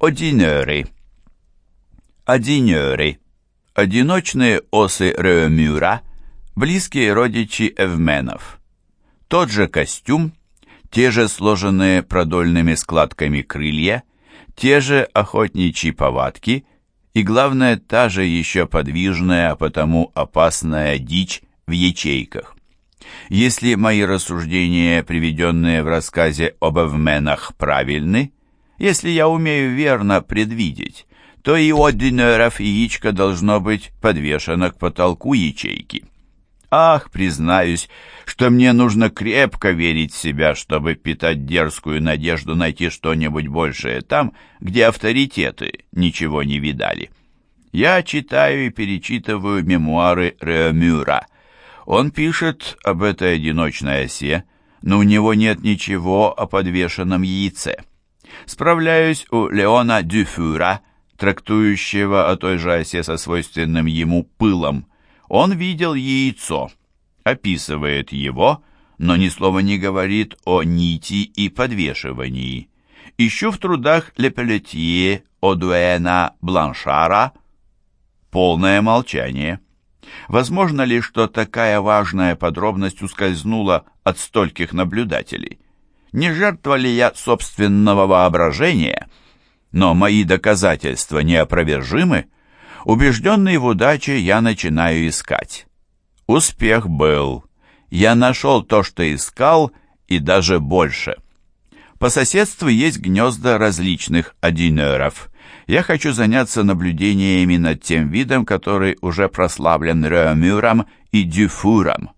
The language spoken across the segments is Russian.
Одинеры. Одинеры. Одиночные осы Реомюра, близкие родичи эвменов. Тот же костюм, те же сложенные продольными складками крылья, те же охотничьи повадки и, главное, та же еще подвижная, а потому опасная дичь в ячейках. Если мои рассуждения, приведенные в рассказе об эвменах, правильны, если я умею верно предвидеть, то и у динеров яичко должно быть подвешено к потолку ячейки. Ах, признаюсь, что мне нужно крепко верить в себя, чтобы питать дерзкую надежду найти что-нибудь большее там, где авторитеты ничего не видали. Я читаю и перечитываю мемуары Реомюра. Он пишет об этой одиночной осе, но у него нет ничего о подвешенном яйце. Справляюсь у Леона Дюфюра, трактующего о той же осе со свойственным ему пылом. Он видел яйцо, описывает его, но ни слова не говорит о нити и подвешивании. Ищу в трудах Лепелетье, Одуэна, Бланшара. Полное молчание. Возможно ли, что такая важная подробность ускользнула от стольких наблюдателей? Не жертва ли я собственного воображения? Но мои доказательства неопровержимы. Убежденный в удаче, я начинаю искать. Успех был. Я нашел то, что искал, и даже больше. По соседству есть гнезда различных одинеров. Я хочу заняться наблюдениями над тем видом, который уже прославлен Реомюром и Дюфуром.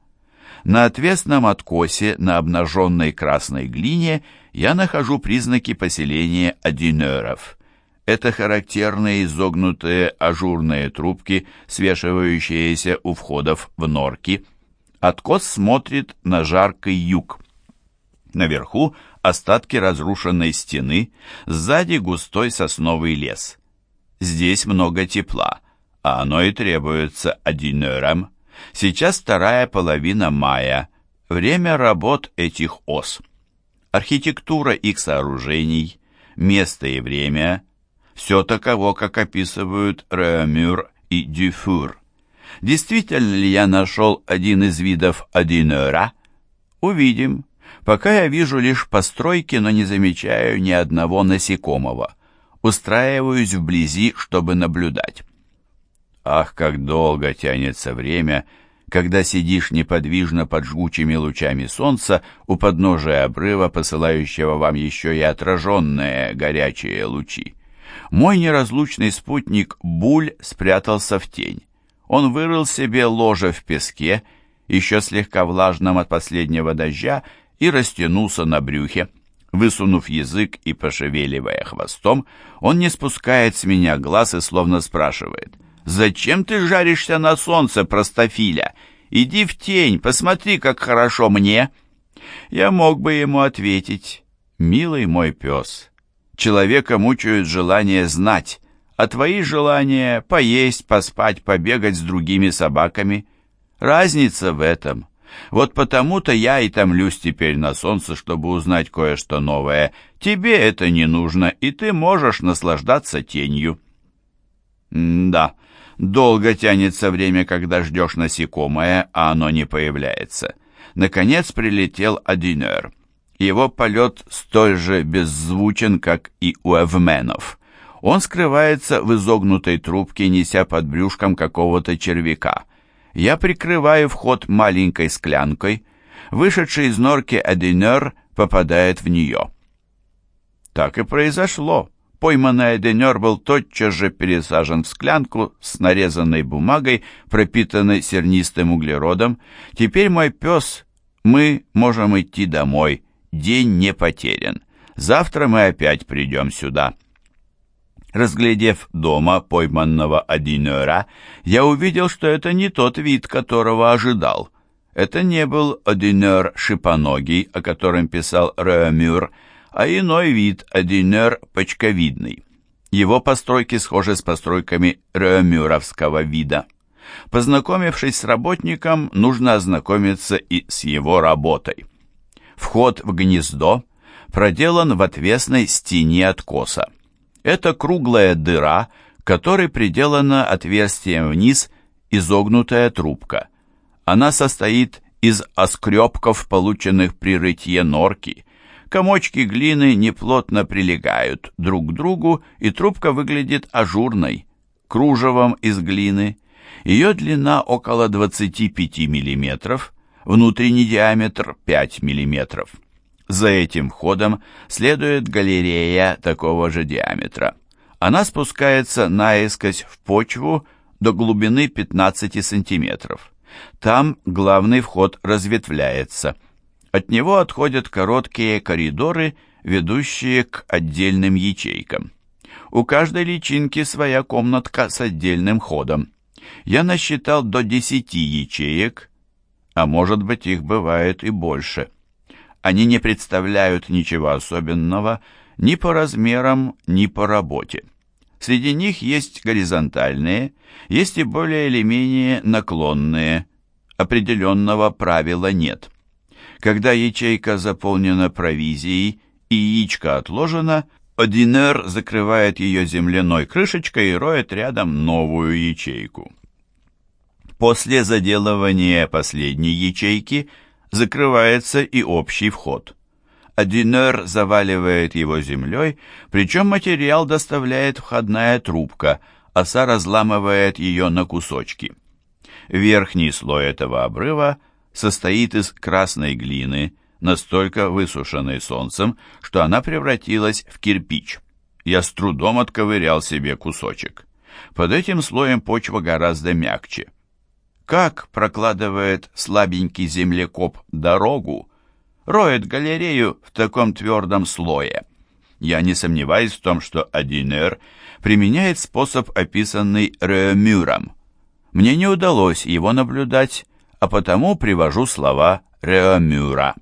На отвесном откосе на обнаженной красной глине я нахожу признаки поселения одинеров. Это характерные изогнутые ажурные трубки, свешивающиеся у входов в норки. Откос смотрит на жаркий юг. Наверху остатки разрушенной стены, сзади густой сосновый лес. Здесь много тепла, а оно и требуется одинерам. Сейчас вторая половина мая, время работ этих ос. Архитектура их сооружений, место и время – все таково, как описывают Реомюр и Дюфур. Действительно ли я нашел один из видов одинера? Увидим. Пока я вижу лишь постройки, но не замечаю ни одного насекомого. Устраиваюсь вблизи, чтобы наблюдать. Ах, как долго тянется время, когда сидишь неподвижно под жгучими лучами солнца у подножия обрыва, посылающего вам еще и отраженные горячие лучи. Мой неразлучный спутник Буль спрятался в тень. Он вырыл себе ложе в песке, еще слегка влажном от последнего дождя, и растянулся на брюхе. Высунув язык и пошевеливая хвостом, он не спускает с меня глаз и словно спрашивает — «Зачем ты жаришься на солнце, простофиля? Иди в тень, посмотри, как хорошо мне!» Я мог бы ему ответить, «Милый мой пес, человека мучают желание знать, а твои желания — поесть, поспать, побегать с другими собаками. Разница в этом. Вот потому-то я и томлюсь теперь на солнце, чтобы узнать кое-что новое. Тебе это не нужно, и ты можешь наслаждаться тенью». М «Да». Долго тянется время, когда ждешь насекомое, а оно не появляется. Наконец прилетел Адинер. Его полет столь же беззвучен, как и у эвменов. Он скрывается в изогнутой трубке, неся под брюшком какого-то червяка. Я прикрываю вход маленькой склянкой. Вышедший из норки Адинер попадает в нее. Так и произошло. Пойманный Эденер был тотчас же пересажен в склянку с нарезанной бумагой, пропитанной сернистым углеродом. Теперь мой пес, мы можем идти домой. День не потерян. Завтра мы опять придем сюда. Разглядев дома пойманного Одинера, я увидел, что это не тот вид, которого ожидал. Это не был Одинер шипоногий, о котором писал Реомюр, а иной вид – одинер почковидный. Его постройки схожи с постройками реомюровского вида. Познакомившись с работником, нужно ознакомиться и с его работой. Вход в гнездо проделан в отвесной стене откоса. Это круглая дыра, которой приделана отверстием вниз изогнутая трубка. Она состоит из оскребков, полученных при рытье норки. Комочки глины неплотно прилегают друг к другу, и трубка выглядит ажурной, кружевом из глины. Ее длина около 25 мм, внутренний диаметр 5 мм. За этим входом следует галерея такого же диаметра. Она спускается наискось в почву до глубины 15 сантиметров. Там главный вход разветвляется. От него отходят короткие коридоры, ведущие к отдельным ячейкам. У каждой личинки своя комнатка с отдельным ходом. Я насчитал до 10 ячеек, а может быть их бывает и больше. Они не представляют ничего особенного ни по размерам, ни по работе. Среди них есть горизонтальные, есть и более или менее наклонные. Определенного правила нет. Когда ячейка заполнена провизией и яичко отложено, Одинер закрывает ее земляной крышечкой и роет рядом новую ячейку. После заделывания последней ячейки закрывается и общий вход. Одинер заваливает его землей, причем материал доставляет входная трубка, оса разламывает ее на кусочки. Верхний слой этого обрыва состоит из красной глины, настолько высушенной солнцем, что она превратилась в кирпич. Я с трудом отковырял себе кусочек. Под этим слоем почва гораздо мягче. Как прокладывает слабенький землекоп дорогу, роет галерею в таком твердом слое. Я не сомневаюсь в том, что Адинер применяет способ, описанный Реомюром. Мне не удалось его наблюдать, а потому привожу слова Реомюра.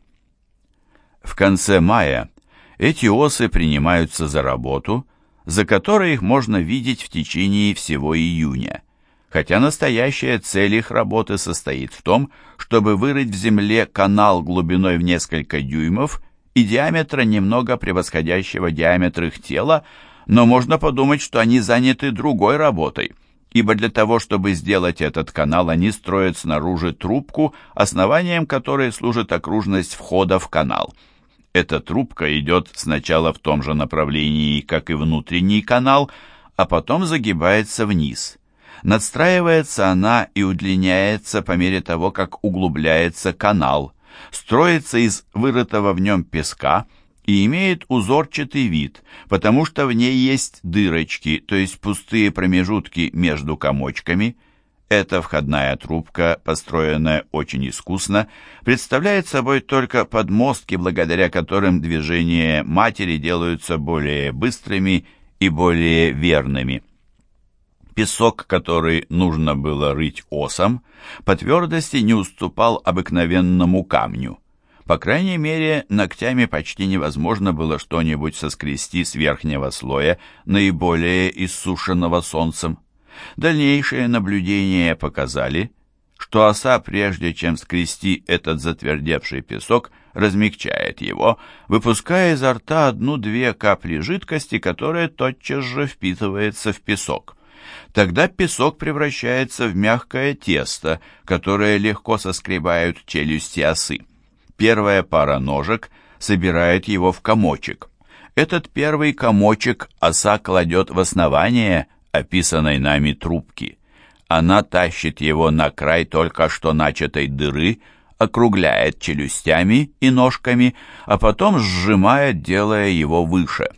В конце мая эти осы принимаются за работу, за которой их можно видеть в течение всего июня хотя настоящая цель их работы состоит в том, чтобы вырыть в земле канал глубиной в несколько дюймов и диаметра немного превосходящего диаметр их тела, но можно подумать, что они заняты другой работой, ибо для того, чтобы сделать этот канал, они строят снаружи трубку, основанием которой служит окружность входа в канал. Эта трубка идет сначала в том же направлении, как и внутренний канал, а потом загибается вниз. Надстраивается она и удлиняется по мере того, как углубляется канал, строится из вырытого в нем песка и имеет узорчатый вид, потому что в ней есть дырочки, то есть пустые промежутки между комочками. Эта входная трубка, построенная очень искусно, представляет собой только подмостки, благодаря которым движения матери делаются более быстрыми и более верными. Песок, который нужно было рыть осом, по твердости не уступал обыкновенному камню. По крайней мере, ногтями почти невозможно было что-нибудь соскрести с верхнего слоя, наиболее иссушенного солнцем. Дальнейшие наблюдения показали, что оса, прежде чем скрести этот затвердевший песок, размягчает его, выпуская изо рта одну-две капли жидкости, которая тотчас же впитывается в песок. Тогда песок превращается в мягкое тесто, которое легко соскребают челюсти осы. Первая пара ножек собирает его в комочек. Этот первый комочек оса кладет в основание описанной нами трубки. Она тащит его на край только что начатой дыры, округляет челюстями и ножками, а потом сжимает, делая его выше.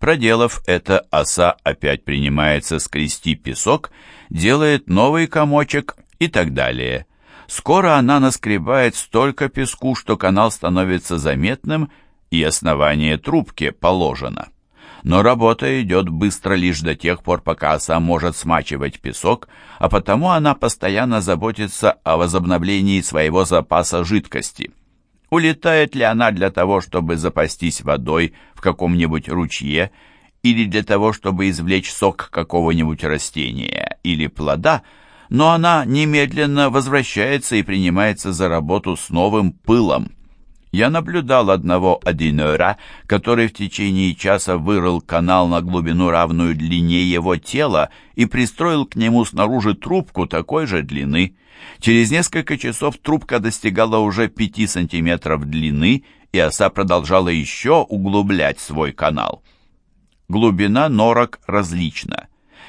Проделав это, оса опять принимается скрести песок, делает новый комочек и так далее. Скоро она наскребает столько песку, что канал становится заметным, и основание трубки положено. Но работа идет быстро лишь до тех пор, пока оса может смачивать песок, а потому она постоянно заботится о возобновлении своего запаса жидкости. Улетает ли она для того, чтобы запастись водой в каком-нибудь ручье, или для того, чтобы извлечь сок какого-нибудь растения или плода, но она немедленно возвращается и принимается за работу с новым пылом. Я наблюдал одного одинера, который в течение часа вырыл канал на глубину, равную длине его тела, и пристроил к нему снаружи трубку такой же длины. Через несколько часов трубка достигала уже пяти сантиметров длины, и оса продолжала еще углублять свой канал. Глубина норок различна.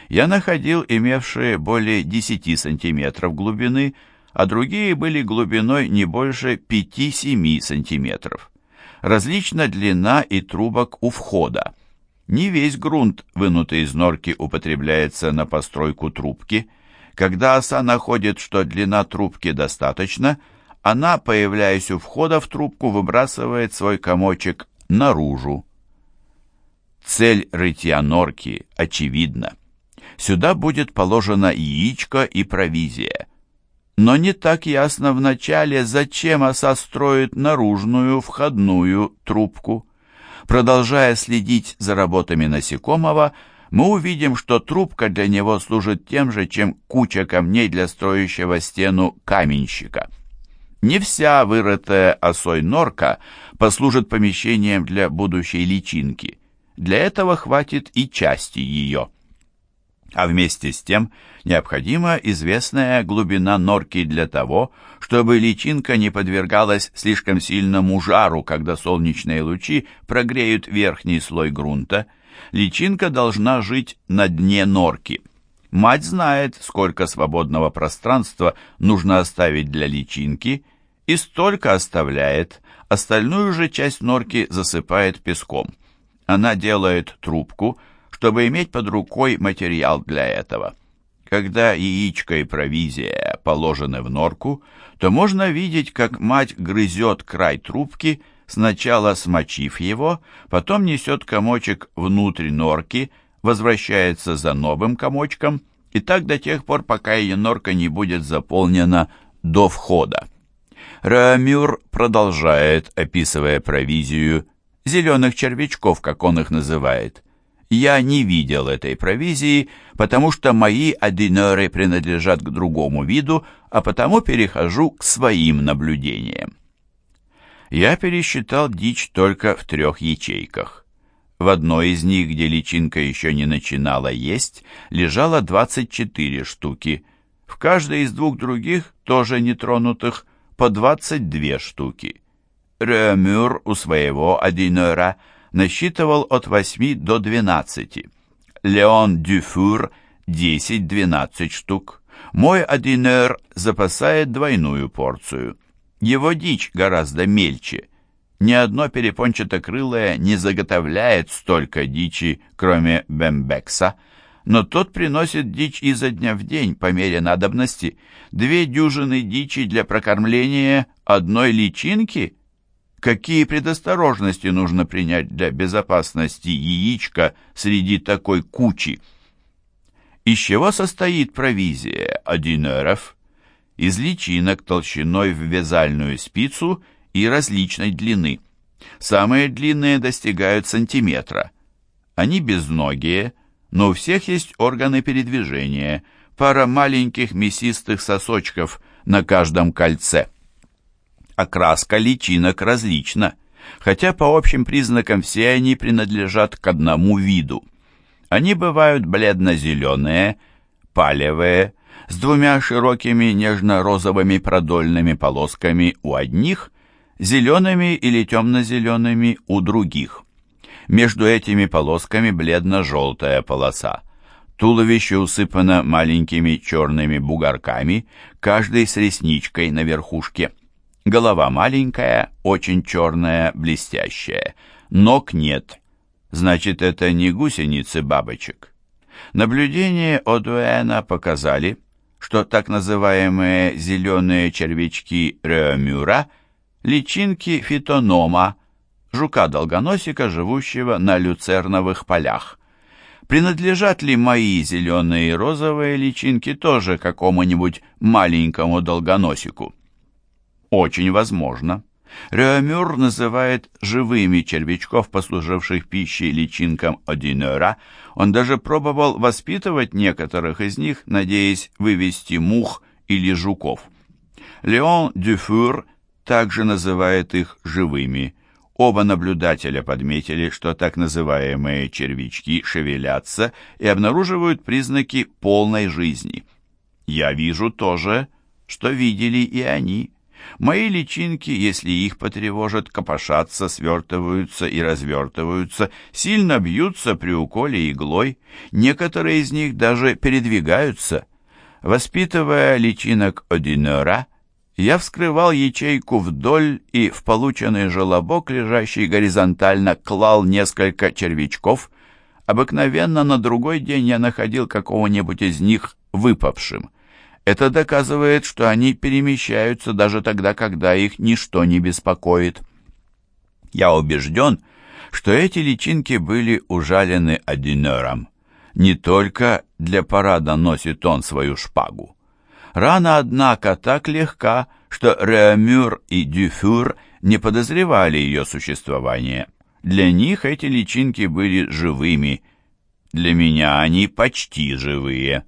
Я находил имевшие более 10 сантиметров глубины, а другие были глубиной не больше 5-7 сантиметров. Различна длина и трубок у входа. Не весь грунт, вынутый из норки, употребляется на постройку трубки. Когда оса находит, что длина трубки достаточно, она, появляясь у входа в трубку, выбрасывает свой комочек наружу. Цель рытья норки очевидна. Сюда будет положено яичко и провизия. Но не так ясно вначале, зачем оса строит наружную входную трубку. Продолжая следить за работами насекомого, мы увидим, что трубка для него служит тем же, чем куча камней для строящего стену каменщика. Не вся вырытая осой норка послужит помещением для будущей личинки. Для этого хватит и части ее а вместе с тем необходима известная глубина норки для того, чтобы личинка не подвергалась слишком сильному жару, когда солнечные лучи прогреют верхний слой грунта. Личинка должна жить на дне норки. Мать знает, сколько свободного пространства нужно оставить для личинки, и столько оставляет, остальную же часть норки засыпает песком. Она делает трубку – чтобы иметь под рукой материал для этого. Когда яичко и провизия положены в норку, то можно видеть, как мать грызет край трубки, сначала смочив его, потом несет комочек внутрь норки, возвращается за новым комочком, и так до тех пор, пока ее норка не будет заполнена до входа. Раамюр продолжает, описывая провизию, зеленых червячков, как он их называет. Я не видел этой провизии, потому что мои одинеры принадлежат к другому виду, а потому перехожу к своим наблюдениям. Я пересчитал дичь только в трех ячейках. В одной из них, где личинка еще не начинала есть, лежало 24 штуки. В каждой из двух других, тоже нетронутых, по 22 штуки. Ремюр у своего одинера – насчитывал от 8 до 12. Леон Дюфур 10-12 штук. Мой одинер запасает двойную порцию. Его дичь гораздо мельче. Ни одно перепончатокрылое не заготовляет столько дичи, кроме бембекса, но тот приносит дичь изо дня в день по мере надобности. Две дюжины дичи для прокормления одной личинки – Какие предосторожности нужно принять для безопасности яичка среди такой кучи? Из чего состоит провизия одинеров? Из личинок толщиной в вязальную спицу и различной длины. Самые длинные достигают сантиметра. Они безногие, но у всех есть органы передвижения, пара маленьких мясистых сосочков на каждом кольце. Окраска личинок различна, хотя по общим признакам все они принадлежат к одному виду. Они бывают бледно-зеленые, палевые, с двумя широкими нежно-розовыми продольными полосками у одних, зелеными или темно-зелеными у других. Между этими полосками бледно-желтая полоса. Туловище усыпано маленькими черными бугорками, каждый с ресничкой на верхушке. Голова маленькая, очень черная, блестящая. Ног нет. Значит, это не гусеницы бабочек. Наблюдения Одуэна показали, что так называемые зеленые червячки Реомюра – личинки фитонома, жука-долгоносика, живущего на люцерновых полях. Принадлежат ли мои зеленые и розовые личинки тоже какому-нибудь маленькому долгоносику? Очень возможно. Реомюр называет живыми червячков, послуживших пищей личинкам одинера. Он даже пробовал воспитывать некоторых из них, надеясь вывести мух или жуков. Леон Дюфур также называет их живыми. Оба наблюдателя подметили, что так называемые червячки шевелятся и обнаруживают признаки полной жизни. Я вижу тоже, что видели и они. Мои личинки, если их потревожат, копошатся, свертываются и развертываются, сильно бьются при уколе иглой, некоторые из них даже передвигаются. Воспитывая личинок одинера, я вскрывал ячейку вдоль и в полученный желобок, лежащий горизонтально, клал несколько червячков. Обыкновенно на другой день я находил какого-нибудь из них выпавшим. Это доказывает, что они перемещаются даже тогда, когда их ничто не беспокоит. Я убежден, что эти личинки были ужалены одинером. Не только для парада носит он свою шпагу. Рана, однако, так легка, что Реамюр и Дюфюр не подозревали ее существование. Для них эти личинки были живыми. Для меня они почти живые.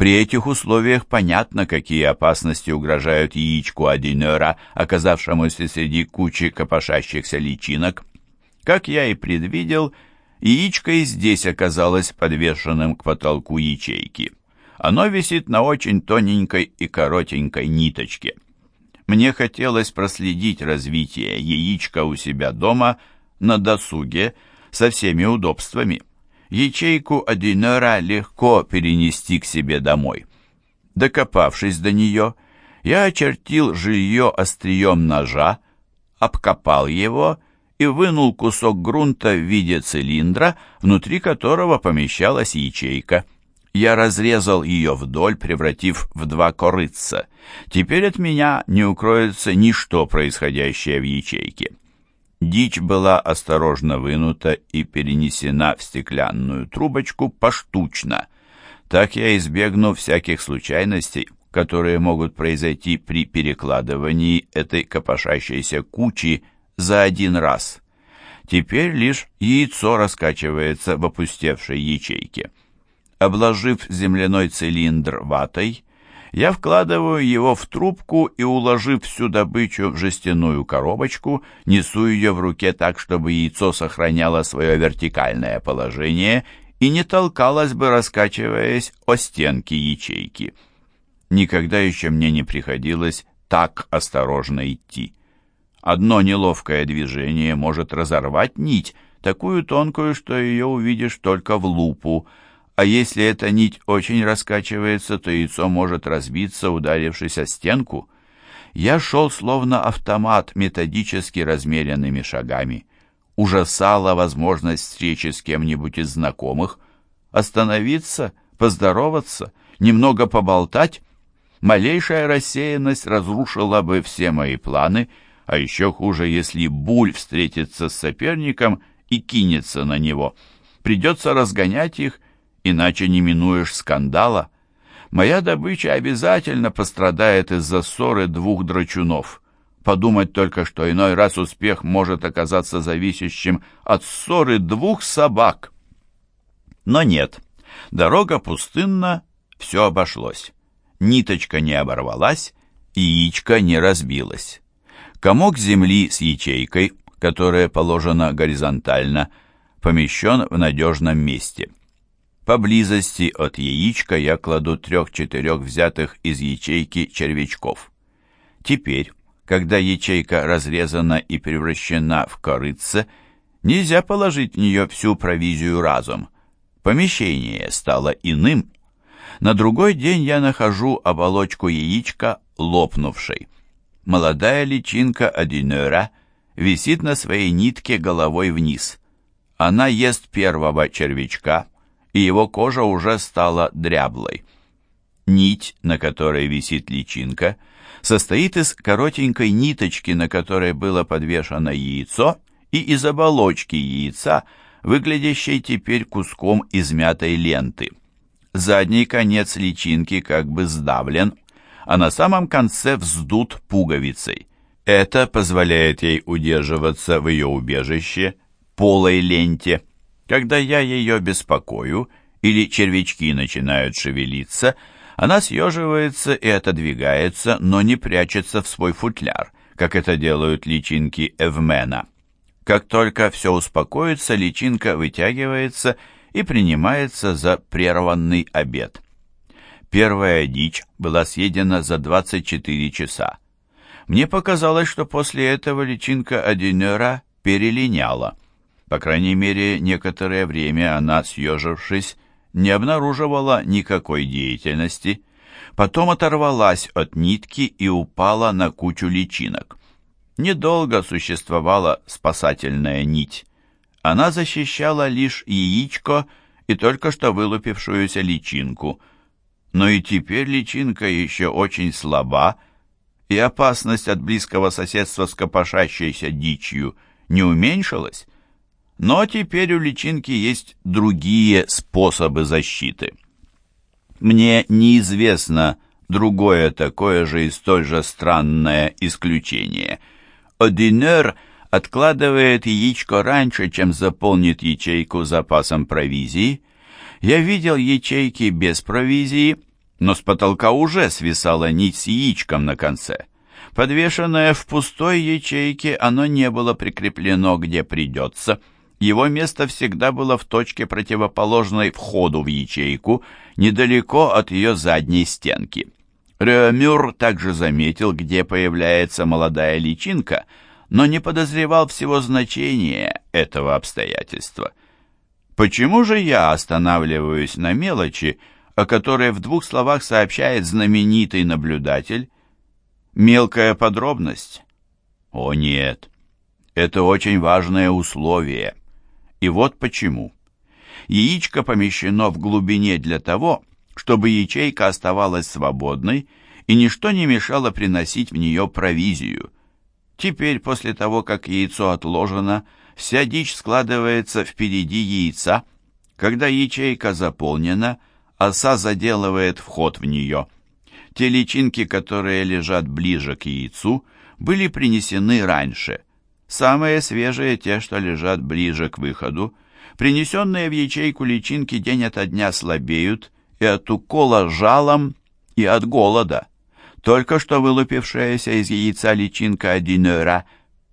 При этих условиях понятно, какие опасности угрожают яичку Адинера, оказавшемуся среди кучи копошащихся личинок. Как я и предвидел, яичко и здесь оказалось подвешенным к потолку ячейки. Оно висит на очень тоненькой и коротенькой ниточке. Мне хотелось проследить развитие яичка у себя дома на досуге со всеми удобствами. Ячейку Одинера легко перенести к себе домой. Докопавшись до нее, я очертил жилье острием ножа, обкопал его и вынул кусок грунта в виде цилиндра, внутри которого помещалась ячейка. Я разрезал ее вдоль, превратив в два корыца. Теперь от меня не укроется ничто, происходящее в ячейке. Дичь была осторожно вынута и перенесена в стеклянную трубочку поштучно. Так я избегну всяких случайностей, которые могут произойти при перекладывании этой копошащейся кучи за один раз. Теперь лишь яйцо раскачивается в опустевшей ячейке. Обложив земляной цилиндр ватой, я вкладываю его в трубку и, уложив всю добычу в жестяную коробочку, несу ее в руке так, чтобы яйцо сохраняло свое вертикальное положение и не толкалось бы, раскачиваясь о стенки ячейки. Никогда еще мне не приходилось так осторожно идти. Одно неловкое движение может разорвать нить, такую тонкую, что ее увидишь только в лупу, а если эта нить очень раскачивается, то яйцо может разбиться, ударившись о стенку. Я шел словно автомат методически размеренными шагами. Ужасала возможность встречи с кем-нибудь из знакомых. Остановиться, поздороваться, немного поболтать. Малейшая рассеянность разрушила бы все мои планы, а еще хуже, если Буль встретится с соперником и кинется на него. Придется разгонять их иначе не минуешь скандала. Моя добыча обязательно пострадает из-за ссоры двух драчунов. Подумать только, что иной раз успех может оказаться зависящим от ссоры двух собак. Но нет, дорога пустынна, все обошлось. Ниточка не оборвалась, яичко не разбилось. Комок земли с ячейкой, которая положена горизонтально, помещен в надежном месте. Поблизости от яичка я кладу трех-четырех взятых из ячейки червячков. Теперь, когда ячейка разрезана и превращена в корыце, нельзя положить в нее всю провизию разом. Помещение стало иным. На другой день я нахожу оболочку яичка лопнувшей. Молодая личинка одинера висит на своей нитке головой вниз. Она ест первого червячка, и его кожа уже стала дряблой. Нить, на которой висит личинка, состоит из коротенькой ниточки, на которой было подвешено яйцо, и из оболочки яйца, выглядящей теперь куском измятой ленты. Задний конец личинки как бы сдавлен, а на самом конце вздут пуговицей. Это позволяет ей удерживаться в ее убежище, полой ленте. Когда я ее беспокою или червячки начинают шевелиться, она съеживается и отодвигается, но не прячется в свой футляр, как это делают личинки эвмена. Как только все успокоится, личинка вытягивается и принимается за прерванный обед. Первая дичь была съедена за 24 часа. Мне показалось, что после этого личинка одинера перелиняла. По крайней мере, некоторое время она, съежившись, не обнаруживала никакой деятельности, потом оторвалась от нитки и упала на кучу личинок. Недолго существовала спасательная нить. Она защищала лишь яичко и только что вылупившуюся личинку. Но и теперь личинка еще очень слаба, и опасность от близкого соседства с копошащейся дичью не уменьшилась. Но теперь у личинки есть другие способы защиты. Мне неизвестно другое такое же и столь же странное исключение. Одинер откладывает яичко раньше, чем заполнит ячейку запасом провизии. Я видел ячейки без провизии, но с потолка уже свисала нить с яичком на конце. Подвешенное в пустой ячейке, оно не было прикреплено где придется — его место всегда было в точке, противоположной входу в ячейку, недалеко от ее задней стенки. Реомюр также заметил, где появляется молодая личинка, но не подозревал всего значения этого обстоятельства. Почему же я останавливаюсь на мелочи, о которой в двух словах сообщает знаменитый наблюдатель? Мелкая подробность? О нет, это очень важное условие. И вот почему. Яичко помещено в глубине для того, чтобы ячейка оставалась свободной, и ничто не мешало приносить в нее провизию. Теперь, после того, как яйцо отложено, вся дичь складывается впереди яйца. Когда ячейка заполнена, оса заделывает вход в нее. Те личинки, которые лежат ближе к яйцу, были принесены раньше – Самые свежие те, что лежат ближе к выходу. Принесенные в ячейку личинки день ото дня слабеют и от укола жалом, и от голода. Только что вылупившаяся из яйца личинка одинера,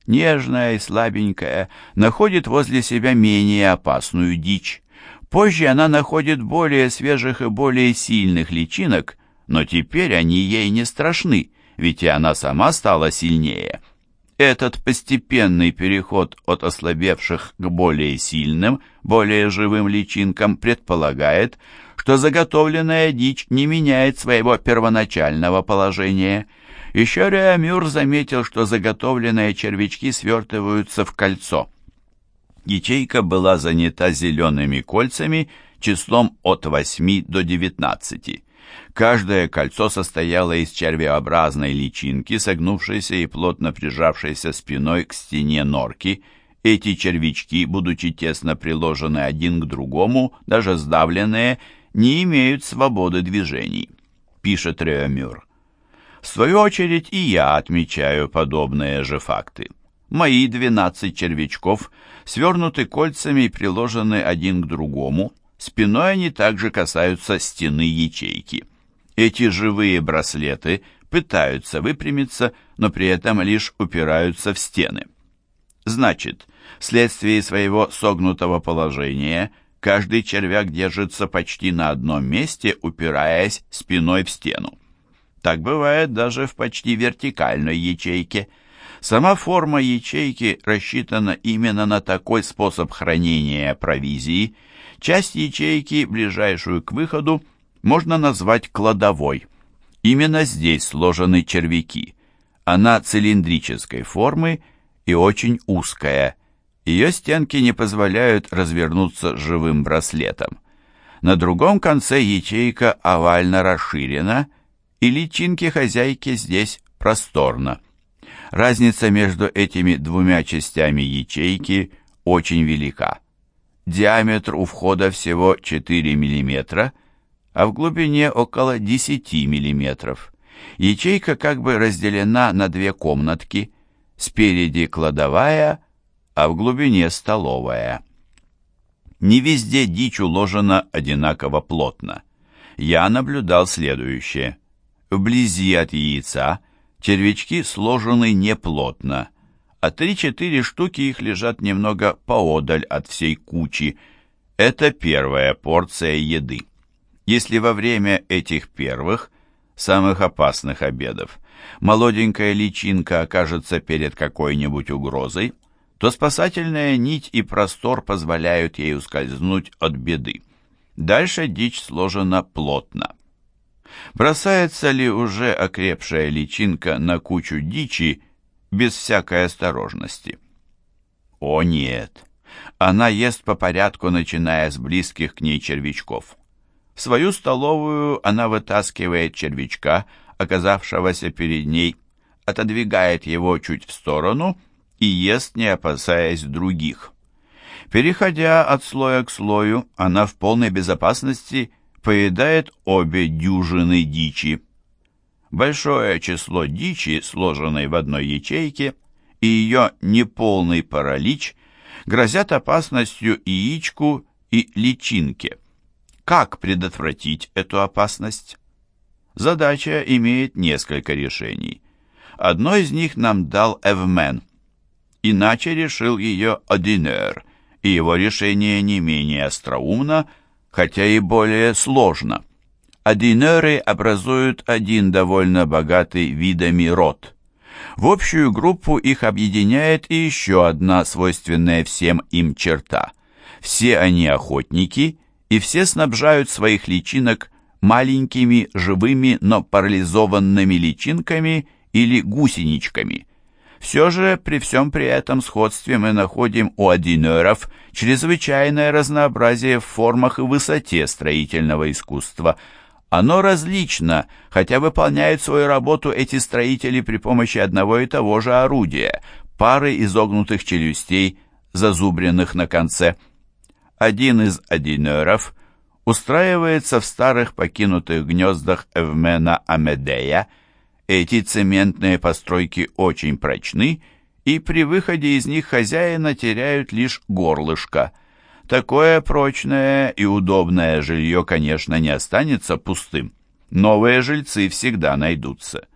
нежная и слабенькая, находит возле себя менее опасную дичь. Позже она находит более свежих и более сильных личинок, но теперь они ей не страшны, ведь и она сама стала сильнее. Этот постепенный переход от ослабевших к более сильным, более живым личинкам предполагает, что заготовленная дичь не меняет своего первоначального положения. Еще Реамюр заметил, что заготовленные червячки свертываются в кольцо. Ячейка была занята зелеными кольцами числом от 8 до 19. Каждое кольцо состояло из червеобразной личинки, согнувшейся и плотно прижавшейся спиной к стене норки. Эти червячки, будучи тесно приложены один к другому, даже сдавленные, не имеют свободы движений, пишет Реомюр. В свою очередь и я отмечаю подобные же факты. Мои 12 червячков свернуты кольцами и приложены один к другому, Спиной они также касаются стены ячейки. Эти живые браслеты пытаются выпрямиться, но при этом лишь упираются в стены. Значит, вследствие своего согнутого положения каждый червяк держится почти на одном месте, упираясь спиной в стену. Так бывает даже в почти вертикальной ячейке. Сама форма ячейки рассчитана именно на такой способ хранения провизии – Часть ячейки, ближайшую к выходу, можно назвать кладовой. Именно здесь сложены червяки. Она цилиндрической формы и очень узкая. Ее стенки не позволяют развернуться живым браслетом. На другом конце ячейка овально расширена, и личинки хозяйки здесь просторно. Разница между этими двумя частями ячейки очень велика. Диаметр у входа всего 4 мм, а в глубине около 10 мм. Ячейка как бы разделена на две комнатки, спереди кладовая, а в глубине столовая. Не везде дичь уложена одинаково плотно. Я наблюдал следующее. Вблизи от яйца Червячки сложены неплотно, а 3-4 штуки их лежат немного поодаль от всей кучи. Это первая порция еды. Если во время этих первых, самых опасных обедов, молоденькая личинка окажется перед какой-нибудь угрозой, то спасательная нить и простор позволяют ей ускользнуть от беды. Дальше дичь сложена плотно. Бросается ли уже окрепшая личинка на кучу дичи без всякой осторожности? О нет! Она ест по порядку, начиная с близких к ней червячков. В свою столовую она вытаскивает червячка, оказавшегося перед ней, отодвигает его чуть в сторону и ест, не опасаясь других. Переходя от слоя к слою, она в полной безопасности поедает обе дюжины дичи. Большое число дичи, сложенной в одной ячейке, и ее неполный паралич грозят опасностью яичку и личинке. Как предотвратить эту опасность? Задача имеет несколько решений. Одно из них нам дал Эвмен. Иначе решил ее Одинер, и его решение не менее остроумно, хотя и более сложно. Одинеры образуют один довольно богатый видами род. В общую группу их объединяет и еще одна свойственная всем им черта. Все они охотники, и все снабжают своих личинок маленькими, живыми, но парализованными личинками или гусеничками. Все же при всем при этом сходстве мы находим у одинеров чрезвычайное разнообразие в формах и высоте строительного искусства. Оно различно, хотя выполняют свою работу эти строители при помощи одного и того же орудия – пары изогнутых челюстей, зазубренных на конце. Один из одинеров устраивается в старых покинутых гнездах Эвмена Амедея – эти цементные постройки очень прочны, и при выходе из них хозяина теряют лишь горлышко. Такое прочное и удобное жилье, конечно, не останется пустым. Новые жильцы всегда найдутся.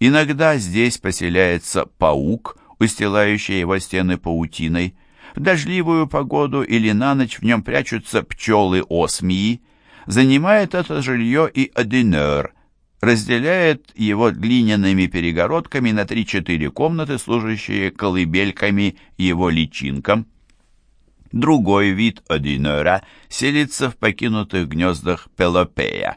Иногда здесь поселяется паук, устилающий его стены паутиной. В дождливую погоду или на ночь в нем прячутся пчелы-осмии. Занимает это жилье и одинер, разделяет его глиняными перегородками на 3-4 комнаты, служащие колыбельками его личинкам. Другой вид одинера селится в покинутых гнездах Пелопея.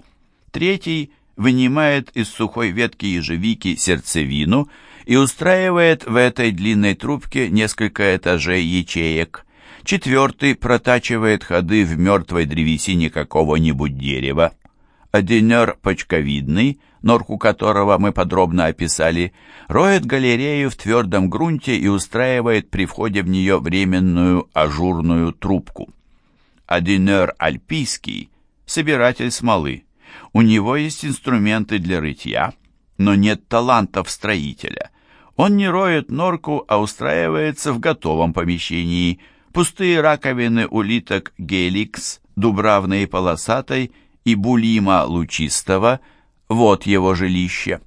Третий вынимает из сухой ветки ежевики сердцевину и устраивает в этой длинной трубке несколько этажей ячеек. Четвертый протачивает ходы в мертвой древесине какого-нибудь дерева. Одинер почковидный, норку которого мы подробно описали, роет галерею в твердом грунте и устраивает при входе в нее временную ажурную трубку. Одинер альпийский – собиратель смолы. У него есть инструменты для рытья, но нет талантов строителя. Он не роет норку, а устраивается в готовом помещении. Пустые раковины улиток геликс, дубравной и полосатой – и Булима Лучистого, вот его жилище.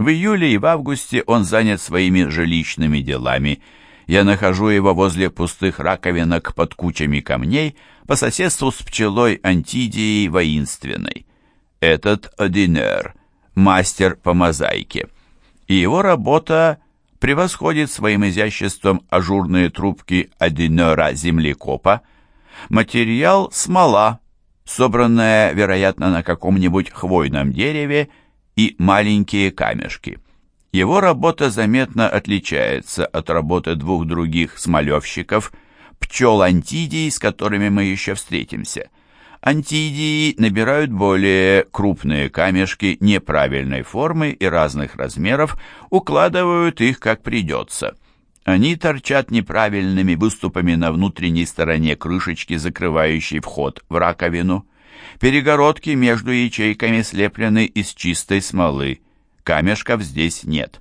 В июле и в августе он занят своими жилищными делами. Я нахожу его возле пустых раковинок под кучами камней по соседству с пчелой Антидией воинственной. Этот Одинер, мастер по мозаике. И его работа превосходит своим изяществом ажурные трубки Одинера землекопа. Материал – смола, собранная, вероятно, на каком-нибудь хвойном дереве, и маленькие камешки. Его работа заметно отличается от работы двух других смолевщиков, пчел антидий, с которыми мы еще встретимся. Антидии набирают более крупные камешки неправильной формы и разных размеров, укладывают их как придется – они торчат неправильными выступами на внутренней стороне крышечки, закрывающей вход в раковину. Перегородки между ячейками слеплены из чистой смолы. Камешков здесь нет.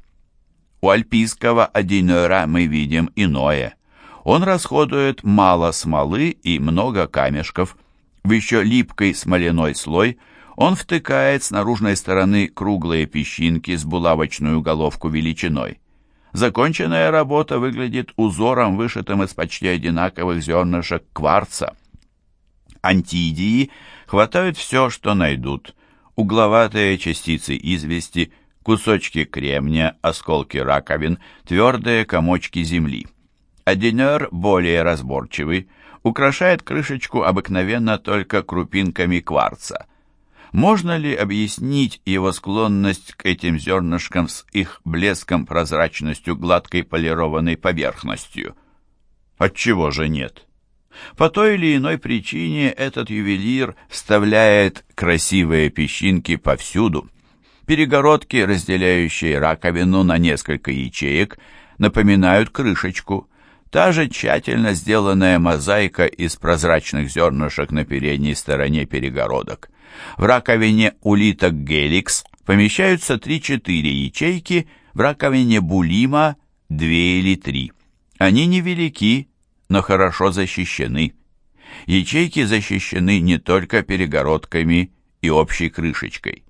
У альпийского одинера мы видим иное. Он расходует мало смолы и много камешков. В еще липкий смоляной слой Он втыкает с наружной стороны круглые песчинки с булавочную головку величиной. Законченная работа выглядит узором, вышитым из почти одинаковых зернышек кварца. Антидии хватают все, что найдут. Угловатые частицы извести, кусочки кремния, осколки раковин, твердые комочки земли. Одинер более разборчивый, украшает крышечку обыкновенно только крупинками кварца – можно ли объяснить его склонность к этим зернышкам с их блеском, прозрачностью, гладкой полированной поверхностью? Отчего же нет? По той или иной причине этот ювелир вставляет красивые песчинки повсюду. Перегородки, разделяющие раковину на несколько ячеек, напоминают крышечку. Та же тщательно сделанная мозаика из прозрачных зернышек на передней стороне перегородок. В раковине улиток геликс помещаются 3-4 ячейки, в раковине булима 2 или 3. Они невелики, но хорошо защищены. Ячейки защищены не только перегородками и общей крышечкой.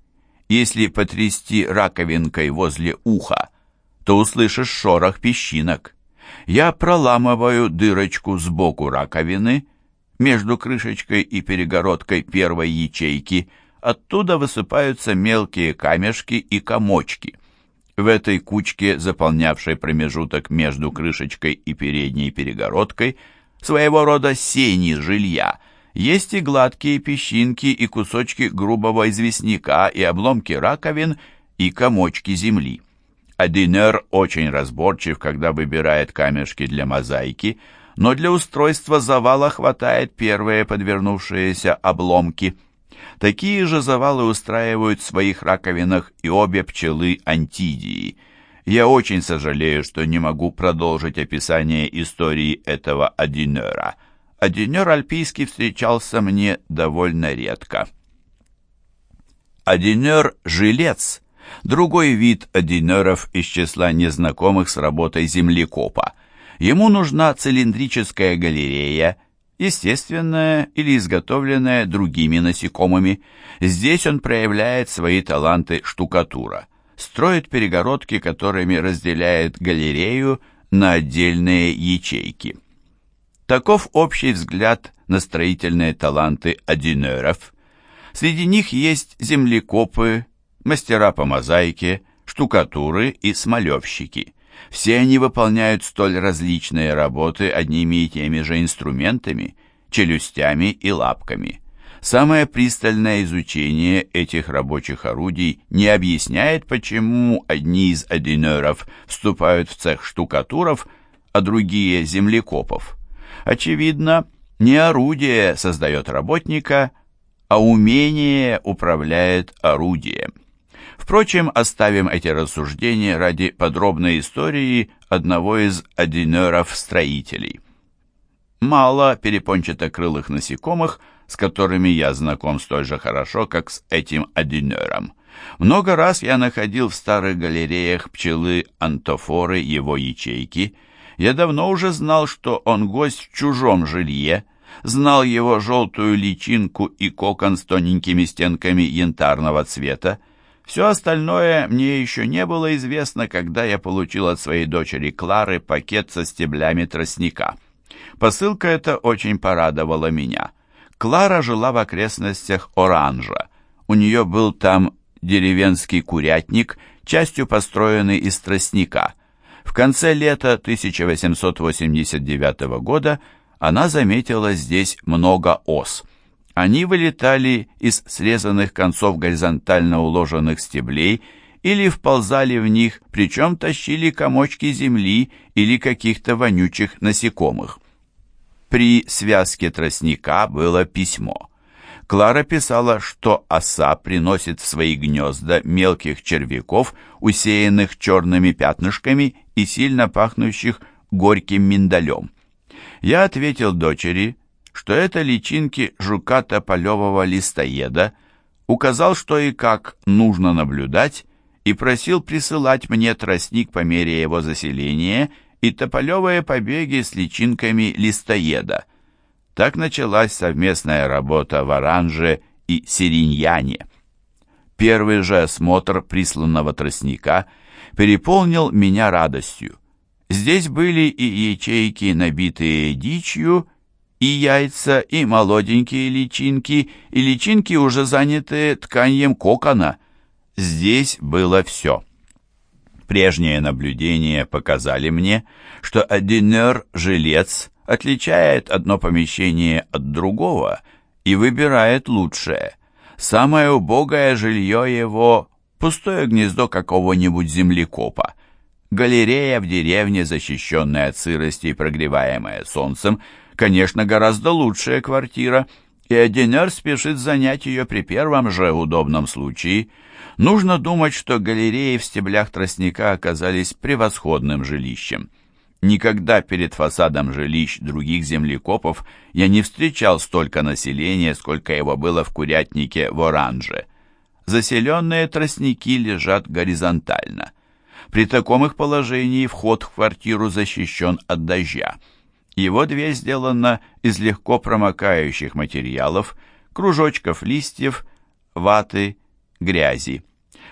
Если потрясти раковинкой возле уха, то услышишь шорох песчинок. Я проламываю дырочку сбоку раковины, между крышечкой и перегородкой первой ячейки оттуда высыпаются мелкие камешки и комочки. В этой кучке, заполнявшей промежуток между крышечкой и передней перегородкой, своего рода сени жилья, есть и гладкие песчинки, и кусочки грубого известняка, и обломки раковин, и комочки земли. Адинер очень разборчив, когда выбирает камешки для мозаики – но для устройства завала хватает первые подвернувшиеся обломки. Такие же завалы устраивают в своих раковинах и обе пчелы антидии. Я очень сожалею, что не могу продолжить описание истории этого одинера. Одинер альпийский встречался мне довольно редко. Одинер-жилец – другой вид одинеров из числа незнакомых с работой землекопа – Ему нужна цилиндрическая галерея, естественная или изготовленная другими насекомыми. Здесь он проявляет свои таланты штукатура, строит перегородки, которыми разделяет галерею на отдельные ячейки. Таков общий взгляд на строительные таланты одинеров. Среди них есть землекопы, мастера по мозаике, штукатуры и смолевщики. Все они выполняют столь различные работы одними и теми же инструментами, челюстями и лапками. Самое пристальное изучение этих рабочих орудий не объясняет, почему одни из одинеров вступают в цех штукатуров, а другие – землекопов. Очевидно, не орудие создает работника, а умение управляет орудием. Впрочем, оставим эти рассуждения ради подробной истории одного из одинеров-строителей. Мало перепончатокрылых насекомых, с которыми я знаком столь же хорошо, как с этим одинером. Много раз я находил в старых галереях пчелы антофоры его ячейки. Я давно уже знал, что он гость в чужом жилье, знал его желтую личинку и кокон с тоненькими стенками янтарного цвета, все остальное мне еще не было известно, когда я получил от своей дочери Клары пакет со стеблями тростника. Посылка эта очень порадовала меня. Клара жила в окрестностях Оранжа. У нее был там деревенский курятник, частью построенный из тростника. В конце лета 1889 года она заметила здесь много ос – они вылетали из срезанных концов горизонтально уложенных стеблей или вползали в них, причем тащили комочки земли или каких-то вонючих насекомых. При связке тростника было письмо. Клара писала, что оса приносит в свои гнезда мелких червяков, усеянных черными пятнышками и сильно пахнущих горьким миндалем. Я ответил дочери, что это личинки жука тополевого листоеда, указал, что и как нужно наблюдать, и просил присылать мне тростник по мере его заселения и тополевые побеги с личинками листоеда. Так началась совместная работа в Оранже и Сириньяне. Первый же осмотр присланного тростника переполнил меня радостью. Здесь были и ячейки, набитые дичью, и яйца, и молоденькие личинки, и личинки, уже занятые тканьем кокона. Здесь было все. Прежние наблюдения показали мне, что одинер-жилец отличает одно помещение от другого и выбирает лучшее. Самое убогое жилье его – пустое гнездо какого-нибудь землекопа. Галерея в деревне, защищенная от сырости и прогреваемая солнцем – конечно, гораздо лучшая квартира, и Одинер спешит занять ее при первом же удобном случае. Нужно думать, что галереи в стеблях тростника оказались превосходным жилищем. Никогда перед фасадом жилищ других землекопов я не встречал столько населения, сколько его было в курятнике в Оранже. Заселенные тростники лежат горизонтально. При таком их положении вход в квартиру защищен от дождя. Его дверь сделана из легко промокающих материалов, кружочков листьев, ваты, грязи.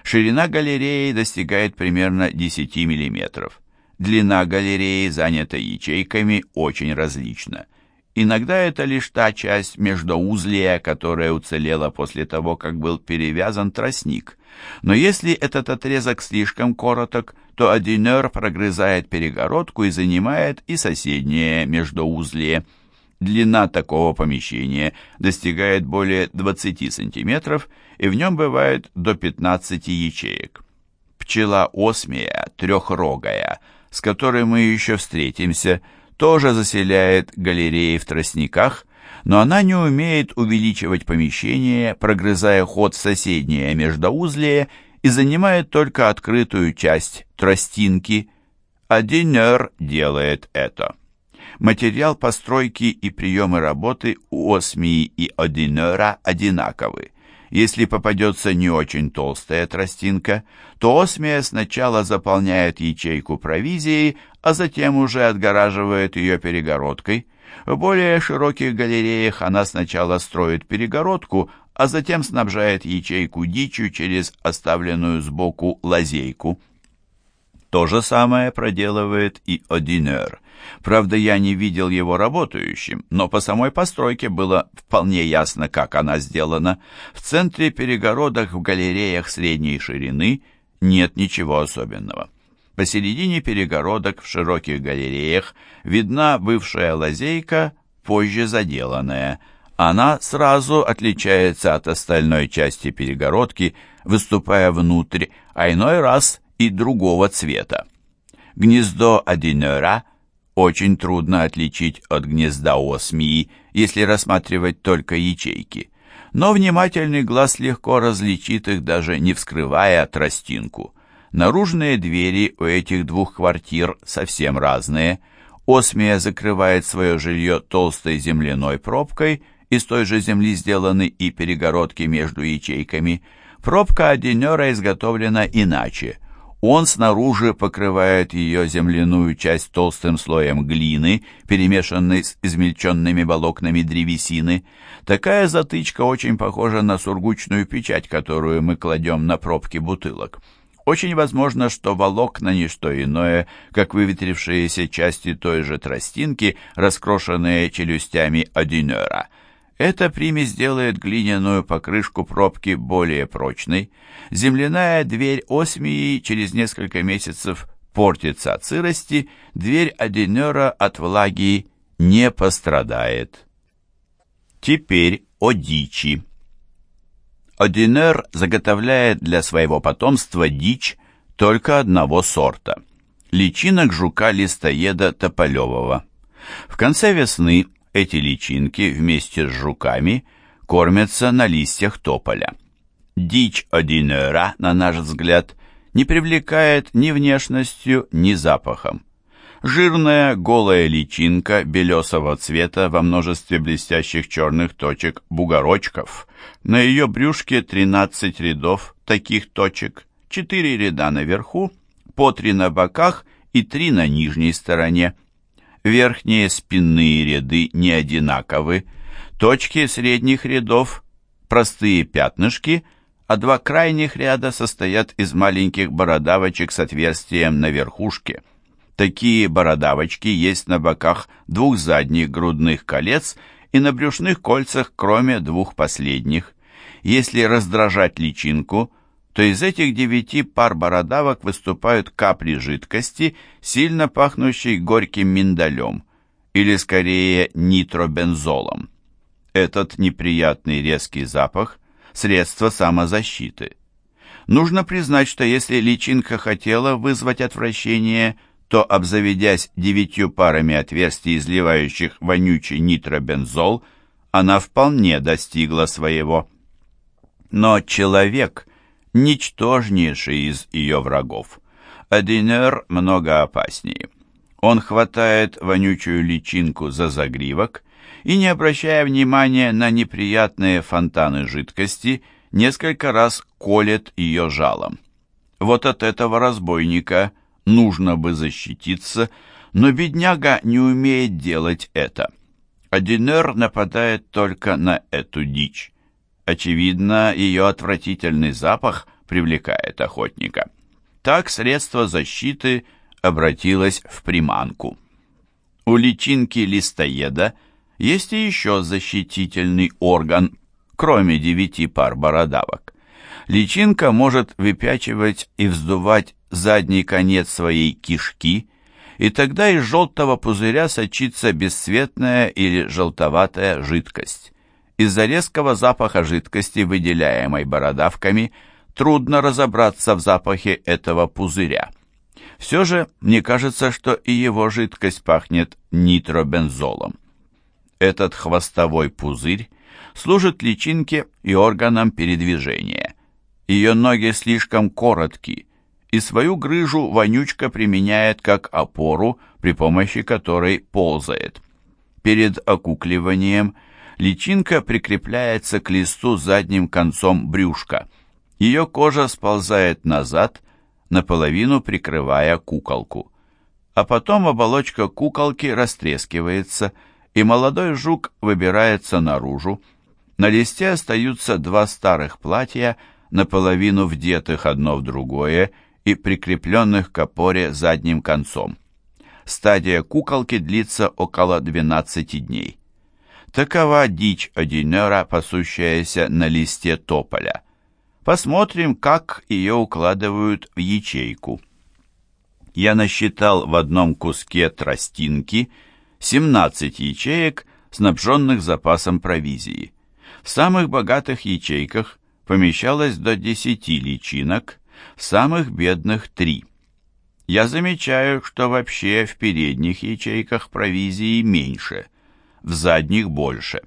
Ширина галереи достигает примерно 10 мм. Длина галереи, занята ячейками, очень различна. Иногда это лишь та часть междоузлия, которая уцелела после того, как был перевязан тростник. Но если этот отрезок слишком короток, то одинер прогрызает перегородку и занимает и соседнее междоузлие. Длина такого помещения достигает более 20 сантиметров, и в нем бывает до 15 ячеек. Пчела осмия, трехрогая, с которой мы еще встретимся, тоже заселяет галереи в тростниках, но она не умеет увеличивать помещение, прогрызая ход в соседнее междоузлие и занимает только открытую часть тростинки. Одинер делает это. Материал постройки и приемы работы у осмии и одинера одинаковы. Если попадется не очень толстая тростинка, то осмия сначала заполняет ячейку провизией, а затем уже отгораживает ее перегородкой. В более широких галереях она сначала строит перегородку, а затем снабжает ячейку дичью через оставленную сбоку лазейку. То же самое проделывает и Одинер. Правда, я не видел его работающим, но по самой постройке было вполне ясно, как она сделана. В центре перегородок в галереях средней ширины нет ничего особенного. Посередине перегородок в широких галереях видна бывшая лазейка, позже заделанная. Она сразу отличается от остальной части перегородки, выступая внутрь, а иной раз и другого цвета. Гнездо одинера очень трудно отличить от гнезда осмии, если рассматривать только ячейки. Но внимательный глаз легко различит их, даже не вскрывая тростинку. Наружные двери у этих двух квартир совсем разные. Осмия закрывает свое жилье толстой земляной пробкой, из той же земли сделаны и перегородки между ячейками. Пробка одинера изготовлена иначе – он снаружи покрывает ее земляную часть толстым слоем глины, перемешанной с измельченными волокнами древесины. Такая затычка очень похожа на сургучную печать, которую мы кладем на пробки бутылок. Очень возможно, что волокна не что иное, как выветрившиеся части той же тростинки, раскрошенные челюстями одинера – эта примесь делает глиняную покрышку пробки более прочной. Земляная дверь осмии через несколько месяцев портится от сырости, дверь одинера от влаги не пострадает. Теперь о дичи. Одинер заготовляет для своего потомства дичь только одного сорта – личинок жука-листоеда тополевого. В конце весны эти личинки вместе с жуками кормятся на листьях тополя. Дичь одинера, на наш взгляд, не привлекает ни внешностью, ни запахом. Жирная голая личинка белесого цвета во множестве блестящих черных точек бугорочков. На ее брюшке 13 рядов таких точек, 4 ряда наверху, по 3 на боках и 3 на нижней стороне. Верхние спинные ряды не одинаковы, точки средних рядов – простые пятнышки, а два крайних ряда состоят из маленьких бородавочек с отверстием на верхушке. Такие бородавочки есть на боках двух задних грудных колец и на брюшных кольцах, кроме двух последних. Если раздражать личинку, то из этих девяти пар бородавок выступают капли жидкости, сильно пахнущей горьким миндалем, или скорее нитробензолом. Этот неприятный резкий запах – средство самозащиты. Нужно признать, что если личинка хотела вызвать отвращение – то, обзаведясь девятью парами отверстий, изливающих вонючий нитробензол, она вполне достигла своего. Но человек – ничтожнейший из ее врагов. Адинер много опаснее. Он хватает вонючую личинку за загривок и, не обращая внимания на неприятные фонтаны жидкости, несколько раз колет ее жалом. Вот от этого разбойника – нужно бы защититься, но бедняга не умеет делать это. Одинер нападает только на эту дичь. Очевидно, ее отвратительный запах привлекает охотника. Так средство защиты обратилось в приманку. У личинки листоеда есть и еще защитительный орган, кроме девяти пар бородавок. Личинка может выпячивать и вздувать задний конец своей кишки, и тогда из желтого пузыря сочится бесцветная или желтоватая жидкость. Из-за резкого запаха жидкости, выделяемой бородавками, трудно разобраться в запахе этого пузыря. Все же мне кажется, что и его жидкость пахнет нитробензолом. Этот хвостовой пузырь служит личинке и органам передвижения. Ее ноги слишком короткие, и свою грыжу вонючка применяет как опору, при помощи которой ползает. Перед окукливанием личинка прикрепляется к листу задним концом брюшка. Ее кожа сползает назад, наполовину прикрывая куколку. А потом оболочка куколки растрескивается, и молодой жук выбирается наружу. На листе остаются два старых платья, наполовину вдетых одно в другое, и прикрепленных к опоре задним концом. Стадия куколки длится около 12 дней. Такова дичь одинера, пасущаяся на листе тополя. Посмотрим, как ее укладывают в ячейку. Я насчитал в одном куске тростинки 17 ячеек, снабженных запасом провизии. В самых богатых ячейках помещалось до 10 личинок, самых бедных три. Я замечаю, что вообще в передних ячейках провизии меньше, в задних больше.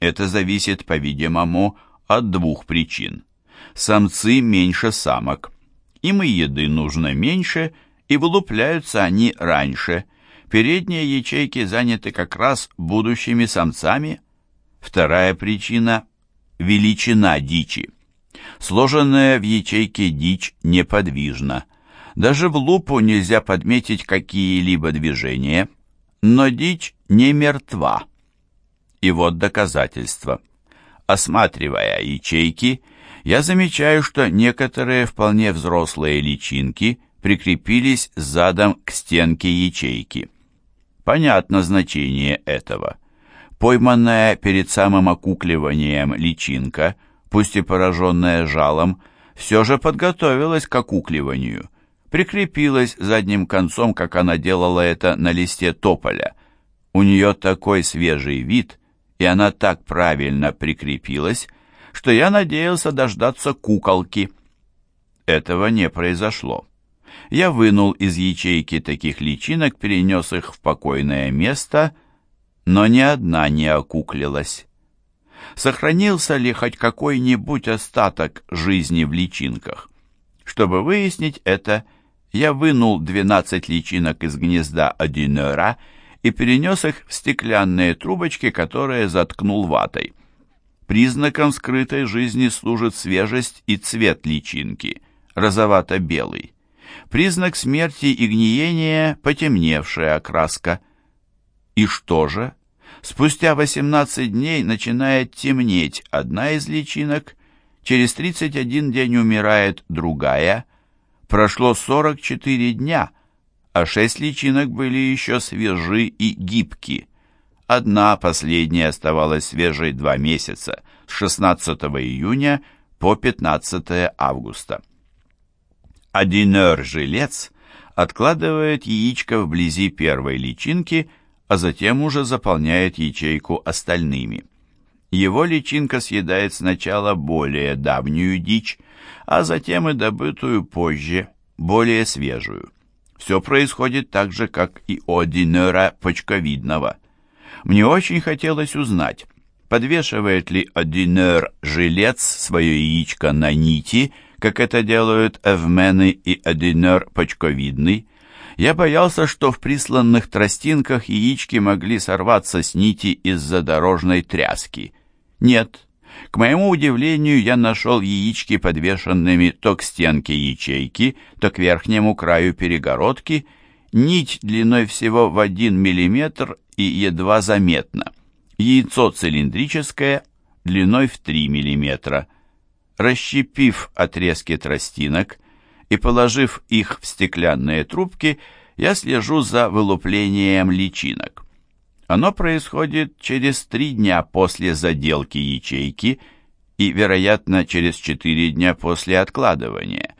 Это зависит, по-видимому, от двух причин. Самцы меньше самок. Им и еды нужно меньше, и вылупляются они раньше. Передние ячейки заняты как раз будущими самцами. Вторая причина – величина дичи. Сложенная в ячейке дичь неподвижна. Даже в лупу нельзя подметить какие-либо движения, но дичь не мертва. И вот доказательство. Осматривая ячейки, я замечаю, что некоторые вполне взрослые личинки прикрепились задом к стенке ячейки. Понятно значение этого. Пойманная перед самым окукливанием личинка – пусть и пораженная жалом, все же подготовилась к окукливанию, прикрепилась задним концом, как она делала это на листе тополя. У нее такой свежий вид, и она так правильно прикрепилась, что я надеялся дождаться куколки. Этого не произошло. Я вынул из ячейки таких личинок, перенес их в покойное место, но ни одна не окуклилась сохранился ли хоть какой-нибудь остаток жизни в личинках. Чтобы выяснить это, я вынул 12 личинок из гнезда одинера и перенес их в стеклянные трубочки, которые заткнул ватой. Признаком скрытой жизни служит свежесть и цвет личинки, розовато-белый. Признак смерти и гниения – потемневшая окраска. И что же? Спустя 18 дней начинает темнеть одна из личинок, Через 31 день умирает другая. Прошло 44 дня, а шесть личинок были еще свежи и гибки. Одна, последняя, оставалась свежей два месяца, с 16 июня по 15 августа. Одинер-жилец откладывает яичко вблизи первой личинки, а затем уже заполняет ячейку остальными. Его личинка съедает сначала более давнюю дичь, а затем и добытую позже, более свежую. Все происходит так же, как и у одинера почковидного. Мне очень хотелось узнать, подвешивает ли одинер-жилец свое яичко на нити, как это делают эвмены и одинер-почковидный. Я боялся, что в присланных тростинках яички могли сорваться с нити из-за дорожной тряски. Нет, к моему удивлению, я нашел яички, подвешенными то к стенке ячейки, то к верхнему краю перегородки, нить длиной всего в 1 мм и едва заметна. Яйцо цилиндрическое, длиной в 3 мм. Расщепив отрезки тростинок и положив их в стеклянные трубки, я слежу за вылуплением личинок. Оно происходит через три дня после заделки ячейки и, вероятно, через четыре дня после откладывания.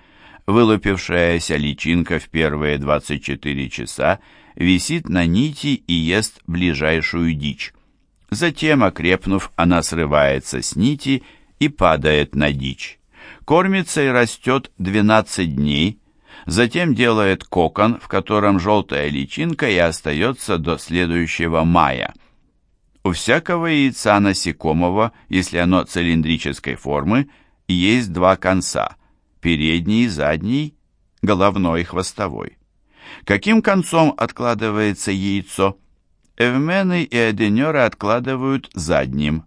Вылупившаяся личинка в первые 24 часа висит на нити и ест ближайшую дичь. Затем, окрепнув, она срывается с нити и падает на дичь. Кормится и растет 12 дней, затем делает кокон, в котором желтая личинка и остается до следующего мая. У всякого яйца насекомого, если оно цилиндрической формы, есть два конца – передний и задний, головной и хвостовой. Каким концом откладывается яйцо? Эвмены и аденеры откладывают задним.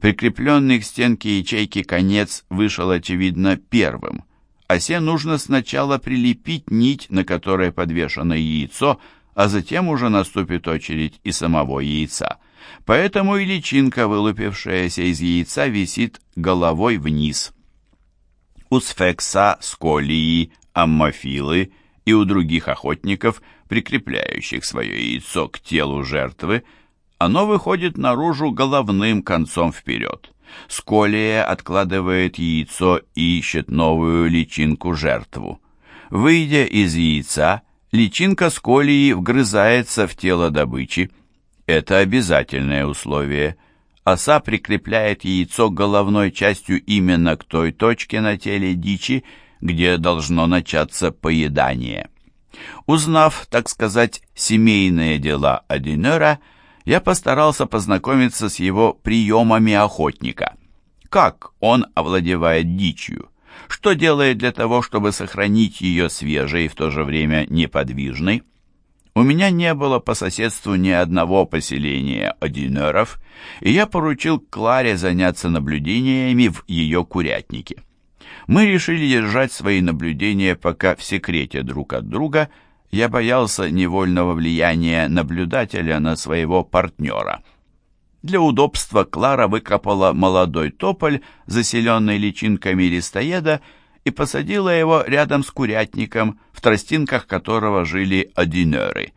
Прикрепленный к стенке ячейки конец вышел, очевидно, первым осе нужно сначала прилепить нить, на которой подвешено яйцо, а затем уже наступит очередь и самого яйца. Поэтому и личинка, вылупившаяся из яйца, висит головой вниз. У сфекса, сколии, аммофилы и у других охотников, прикрепляющих свое яйцо к телу жертвы, оно выходит наружу головным концом вперед. Сколия откладывает яйцо и ищет новую личинку-жертву. Выйдя из яйца, личинка сколии вгрызается в тело добычи. Это обязательное условие. Оса прикрепляет яйцо головной частью именно к той точке на теле дичи, где должно начаться поедание. Узнав, так сказать, семейные дела Адинера, я постарался познакомиться с его приемами охотника. Как он овладевает дичью? Что делает для того, чтобы сохранить ее свежей и в то же время неподвижной? У меня не было по соседству ни одного поселения одинеров, и я поручил Кларе заняться наблюдениями в ее курятнике. Мы решили держать свои наблюдения пока в секрете друг от друга – я боялся невольного влияния наблюдателя на своего партнера. Для удобства Клара выкопала молодой тополь, заселенный личинками листоеда, и посадила его рядом с курятником, в тростинках которого жили одинеры.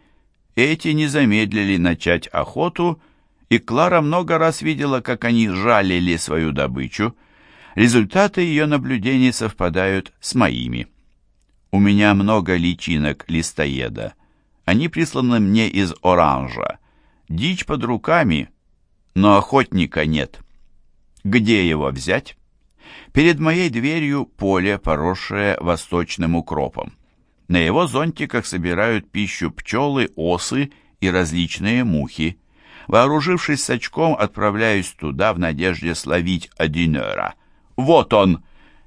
Эти не замедлили начать охоту, и Клара много раз видела, как они жалили свою добычу. Результаты ее наблюдений совпадают с моими. У меня много личинок листоеда. Они присланы мне из оранжа. Дичь под руками, но охотника нет. Где его взять? Перед моей дверью поле, поросшее восточным укропом. На его зонтиках собирают пищу пчелы, осы и различные мухи. Вооружившись сачком, отправляюсь туда в надежде словить одинера. Вот он!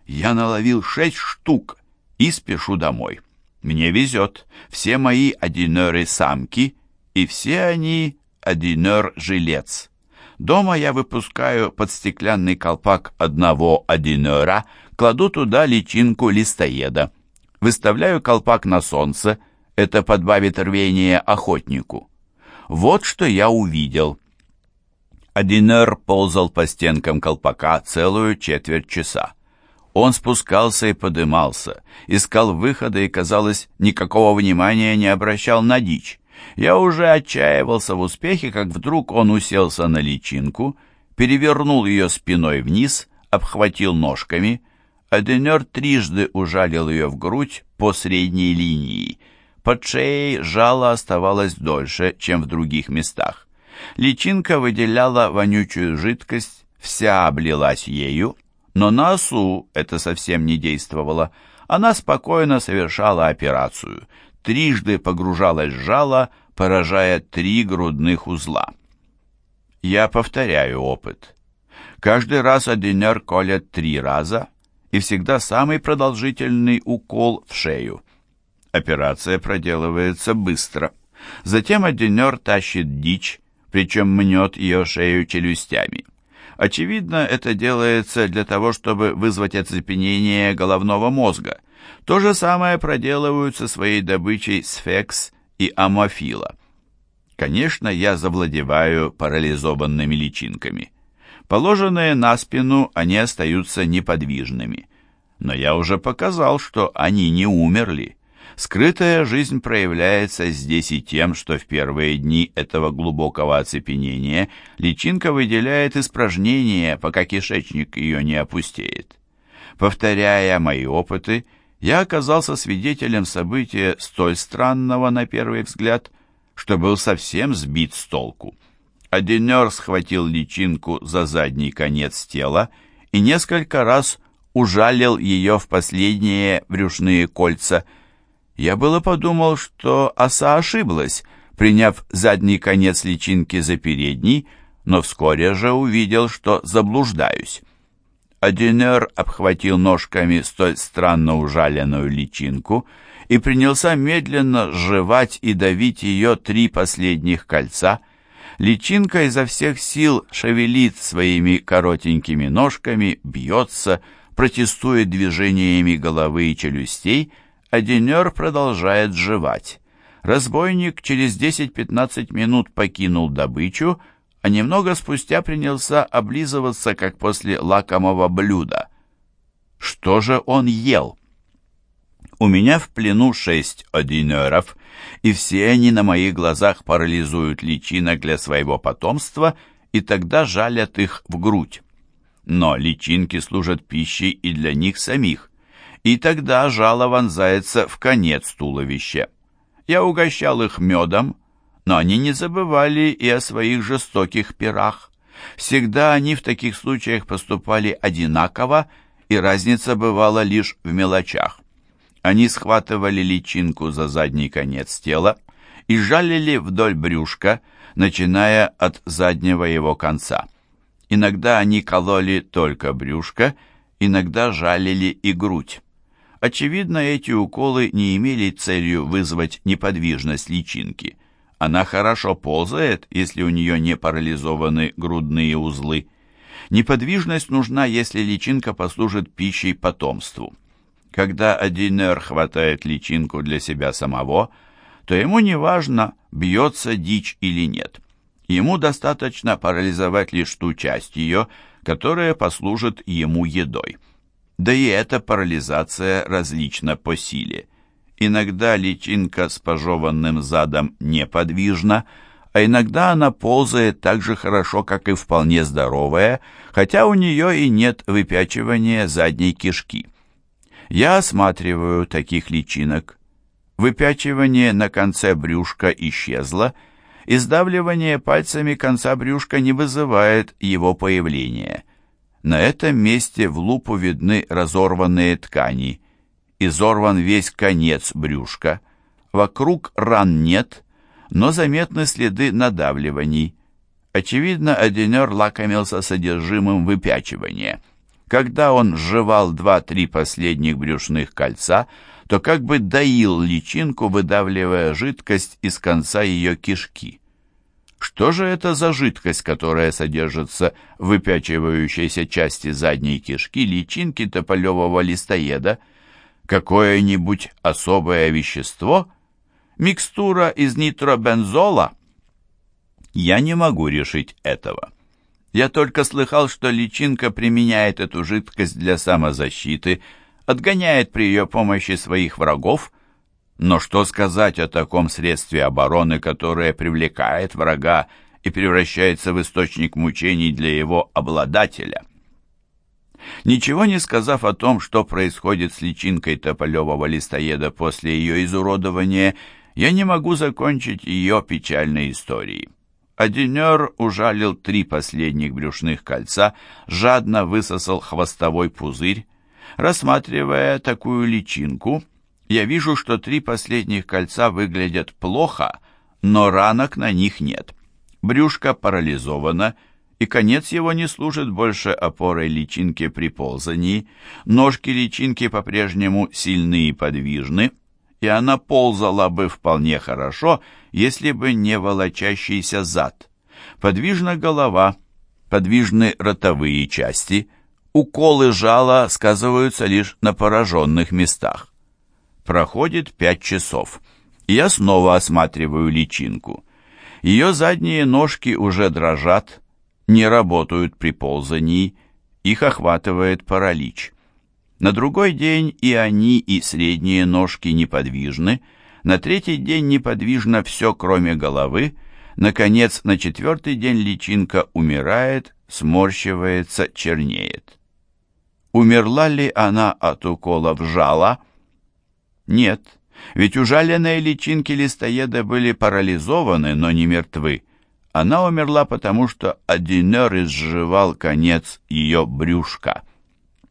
Я наловил шесть штук, и спешу домой. Мне везет. Все мои одинеры самки, и все они одинер-жилец. Дома я выпускаю под стеклянный колпак одного одинера, кладу туда личинку листоеда. Выставляю колпак на солнце, это подбавит рвение охотнику. Вот что я увидел. Одинер ползал по стенкам колпака целую четверть часа. Он спускался и подымался, искал выхода и, казалось, никакого внимания не обращал на дичь. Я уже отчаивался в успехе, как вдруг он уселся на личинку, перевернул ее спиной вниз, обхватил ножками, а Денер трижды ужалил ее в грудь по средней линии. Под шеей жало оставалось дольше, чем в других местах. Личинка выделяла вонючую жидкость, вся облилась ею, но на осу это совсем не действовало. Она спокойно совершала операцию. Трижды погружалась жало, поражая три грудных узла. Я повторяю опыт. Каждый раз одинер колят три раза, и всегда самый продолжительный укол в шею. Операция проделывается быстро. Затем одинер тащит дичь, причем мнет ее шею челюстями. Очевидно, это делается для того, чтобы вызвать оцепенение головного мозга. То же самое проделывают со своей добычей сфекс и амофила. Конечно, я завладеваю парализованными личинками. Положенные на спину, они остаются неподвижными. Но я уже показал, что они не умерли. Скрытая жизнь проявляется здесь и тем, что в первые дни этого глубокого оцепенения личинка выделяет испражнения, пока кишечник ее не опустеет. Повторяя мои опыты, я оказался свидетелем события столь странного на первый взгляд, что был совсем сбит с толку. Одинер схватил личинку за задний конец тела и несколько раз ужалил ее в последние брюшные кольца – я было подумал, что оса ошиблась, приняв задний конец личинки за передний, но вскоре же увидел, что заблуждаюсь. Одинер обхватил ножками столь странно ужаленную личинку и принялся медленно сживать и давить ее три последних кольца. Личинка изо всех сил шевелит своими коротенькими ножками, бьется, протестует движениями головы и челюстей — Одинер продолжает жевать. Разбойник через 10-15 минут покинул добычу, а немного спустя принялся облизываться, как после лакомого блюда. Что же он ел? У меня в плену шесть одинеров, и все они на моих глазах парализуют личинок для своего потомства и тогда жалят их в грудь. Но личинки служат пищей и для них самих и тогда жало вонзается в конец туловища. Я угощал их медом, но они не забывали и о своих жестоких пирах. Всегда они в таких случаях поступали одинаково, и разница бывала лишь в мелочах. Они схватывали личинку за задний конец тела и жалили вдоль брюшка, начиная от заднего его конца. Иногда они кололи только брюшко, иногда жалили и грудь. Очевидно, эти уколы не имели целью вызвать неподвижность личинки. Она хорошо ползает, если у нее не парализованы грудные узлы. Неподвижность нужна, если личинка послужит пищей потомству. Когда одинер хватает личинку для себя самого, то ему не важно, бьется дичь или нет. Ему достаточно парализовать лишь ту часть ее, которая послужит ему едой. Да и эта парализация различна по силе. Иногда личинка с пожеванным задом неподвижна, а иногда она ползает так же хорошо, как и вполне здоровая, хотя у нее и нет выпячивания задней кишки. Я осматриваю таких личинок. Выпячивание на конце брюшка исчезло, и сдавливание пальцами конца брюшка не вызывает его появления – на этом месте в лупу видны разорванные ткани. Изорван весь конец брюшка. Вокруг ран нет, но заметны следы надавливаний. Очевидно, одинер лакомился содержимым выпячивания. Когда он сживал два-три последних брюшных кольца, то как бы доил личинку, выдавливая жидкость из конца ее кишки. Что же это за жидкость, которая содержится в выпячивающейся части задней кишки личинки тополевого листоеда? Какое-нибудь особое вещество? Микстура из нитробензола? Я не могу решить этого. Я только слыхал, что личинка применяет эту жидкость для самозащиты, отгоняет при ее помощи своих врагов, но что сказать о таком средстве обороны, которое привлекает врага и превращается в источник мучений для его обладателя? Ничего не сказав о том, что происходит с личинкой тополевого листоеда после ее изуродования, я не могу закончить ее печальной историей. Одинер ужалил три последних брюшных кольца, жадно высосал хвостовой пузырь. Рассматривая такую личинку, я вижу, что три последних кольца выглядят плохо, но ранок на них нет. Брюшко парализовано, и конец его не служит больше опорой личинки при ползании. Ножки личинки по-прежнему сильны и подвижны, и она ползала бы вполне хорошо, если бы не волочащийся зад. Подвижна голова, подвижны ротовые части, уколы жала сказываются лишь на пораженных местах. Проходит пять часов, я снова осматриваю личинку. Ее задние ножки уже дрожат, не работают при ползании, их охватывает паралич. На другой день и они, и средние ножки неподвижны, на третий день неподвижно все, кроме головы, наконец, на четвертый день личинка умирает, сморщивается, чернеет. Умерла ли она от укола в жало? Нет, ведь ужаленные личинки листоеда были парализованы, но не мертвы. Она умерла, потому что Адинер изживал конец ее брюшка.